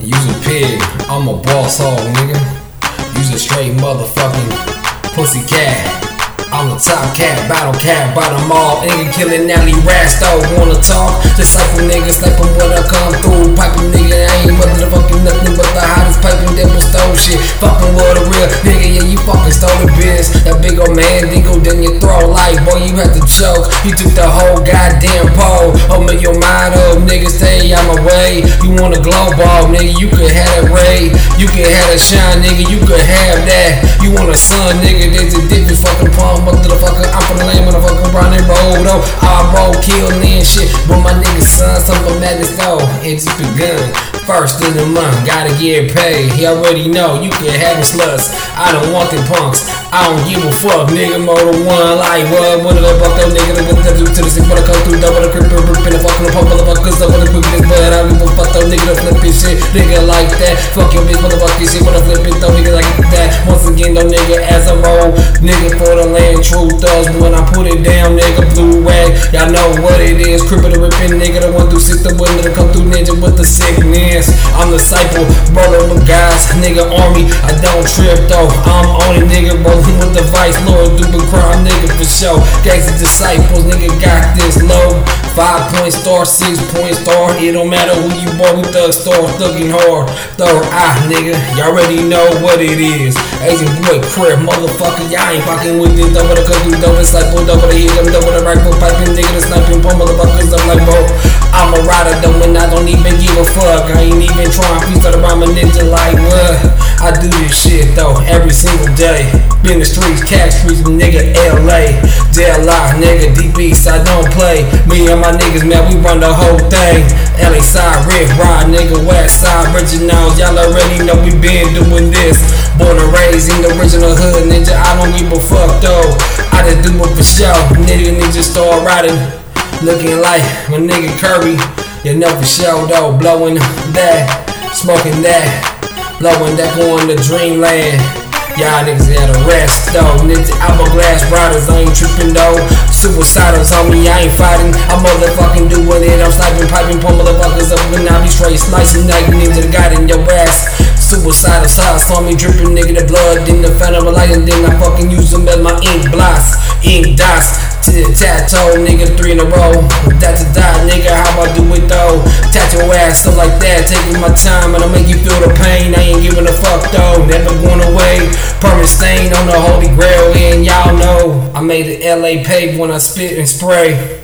Use a pig, I'm a boss hog, nigga. Use a straight motherfucking pussy cat. I'm the top cat, battle cat, bottom all. Nigga killing Nelly Rasto. Wanna talk? Just like a nigga, slap him when I come through. Piping nigga, I ain't motherfucking nothing but the hottest piping devil stole shit. Fucking with a real nigga, yeah, you fucking stole the biz. That big old man dingo then you throw like, boy, you had to choke. You took the whole goddamn pole. Oh, your You want a glow ball, nigga, you could have a ray. You could have a shine, nigga, you could have that. You want a sun, nigga, there's a different fucking palm motherfucker. I'm from the lane, motherfucker, run and roll though. I roll, kill, and shit. But my nigga son, some of madness though. It's begun. First in the month, gotta get paid. He already know you can have his sluts. I don't want them punks. I don't give a fuck, nigga. Motor one, like what? Did I fuck that nigga? The shit, nigga like that. Fuck your bitch, motherfucking shit, when I flip it though, nigga like that. Once again, though, nigga, as I roll, nigga for the land, true thugs. When I put it down, nigga, blue rag. Y'all know what it is. Crippin' the ripping, nigga, the one through six, the one that'll come through ninja with the sickness. I'm the disciple, brother with guys, nigga army. I don't trip though. I'm on it, nigga, rolling with the vice, Lord, duper crime, nigga for sure. Gangsta disciples, nigga got this low. Five point star, six point star. It don't matter who you are, we thug star, thugging hard. Third eye, nigga, y'all already know what it is. Asian boy, crib, motherfucker, y'all ain't fucking with this. Double the cookie, double the disciple, double the hit, double the rifle, piping, nigga, the sniping, pump motherfuckers up like bro. I'm a rider though, and I don't even give a fuck. I ain't even trying. Please start around my ninja like what? I do this shit though every single day. Be in the streets, cash streets, nigga, LA. DLI, nigga, deep east, I don't play. Me and my niggas, man, we run the whole thing. LA side, red ride, nigga, west side, originals. Y'all already know we been doing this. Born and raised in the original hood, ninja. I don't give a fuck though. I just do it for show. Nigga, nigga, start riding. Looking like my nigga Kirby. You know for sure though, blowing that, smoking that, blowing that, going to dreamland. Y'all niggas gotta rest though. Niggas hourglass riders, I ain't tripping though. Suicidals on me, I ain't fighting. I'm motherfucking doing it. I'm sniping, piping, pull motherfuckers up and I be straight slicing like ninja got in your ass. Suicidal sauce on me, dripping nigga the blood, then the phantom light, and then I fucking use them as my ink blots, ink dots. Tattoo, nigga, three in a row. That's a dot, nigga. How I do it though? Tat your ass up like that, taking my time, and I make you feel the pain. I ain't giving a fuck though, never going away. Permanent stain on the holy grail, and y'all know I made the LA pave when I spit and spray.